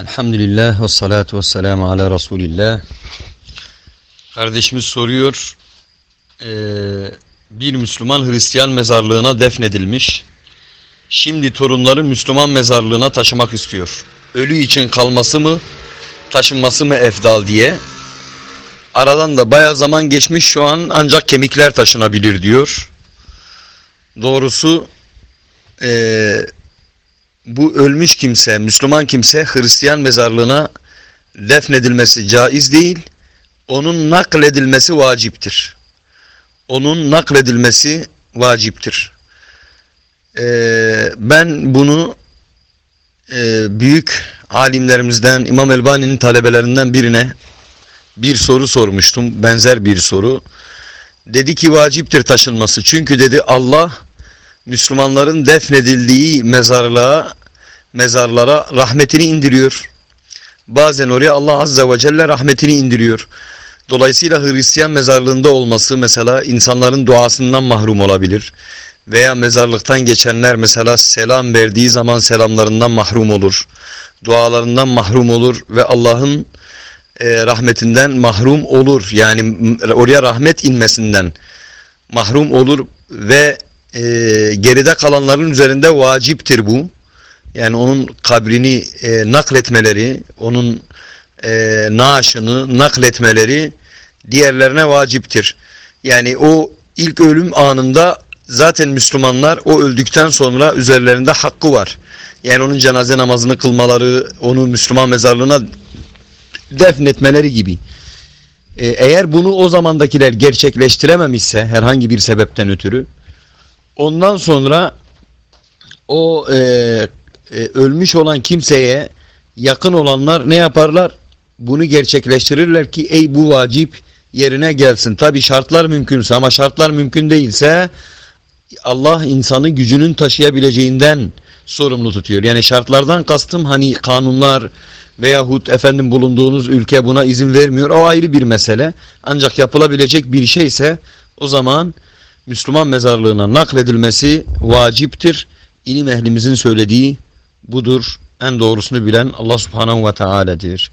Elhamdülillah ve salatu ve selamu ala Resulillah. Kardeşimiz soruyor. Eee, bir Müslüman Hristiyan mezarlığına defnedilmiş. Şimdi torunları Müslüman mezarlığına taşımak istiyor. Ölü için kalması mı, taşınması mı efdal diye. Aradan da baya zaman geçmiş şu an ancak kemikler taşınabilir diyor. Doğrusu eee bu ölmüş kimse, Müslüman kimse Hristiyan mezarlığına defnedilmesi caiz değil. Onun nakledilmesi vaciptir. Onun nakledilmesi vaciptir. Ee, ben bunu e, büyük alimlerimizden İmam Elbani'nin talebelerinden birine bir soru sormuştum. Benzer bir soru. Dedi ki vaciptir taşınması. Çünkü dedi Allah Müslümanların defnedildiği mezarlığa, mezarlara rahmetini indiriyor. Bazen oraya Allah Azze ve Celle rahmetini indiriyor. Dolayısıyla Hristiyan mezarlığında olması mesela insanların duasından mahrum olabilir. Veya mezarlıktan geçenler mesela selam verdiği zaman selamlarından mahrum olur. Dualarından mahrum olur ve Allah'ın e, rahmetinden mahrum olur. Yani oraya rahmet inmesinden mahrum olur ve e, geride kalanların üzerinde vaciptir bu. Yani onun kabrini e, nakletmeleri, onun e, naaşını nakletmeleri diğerlerine vaciptir. Yani o ilk ölüm anında zaten Müslümanlar o öldükten sonra üzerlerinde hakkı var. Yani onun cenaze namazını kılmaları, onu Müslüman mezarlığına defnetmeleri gibi. E, eğer bunu o zamandakiler gerçekleştirememişse herhangi bir sebepten ötürü ondan sonra o e, e, ölmüş olan kimseye yakın olanlar ne yaparlar? Bunu gerçekleştirirler ki ey bu vacip yerine gelsin. Tabi şartlar mümkünse ama şartlar mümkün değilse Allah insanı gücünün taşıyabileceğinden sorumlu tutuyor. Yani şartlardan kastım hani kanunlar veyahut efendim bulunduğunuz ülke buna izin vermiyor. O ayrı bir mesele. Ancak yapılabilecek bir şeyse o zaman Müslüman mezarlığına nakledilmesi vaciptir. İlim ehlimizin söylediği budur. En doğrusunu bilen Allah subhanahu ve teala'dir.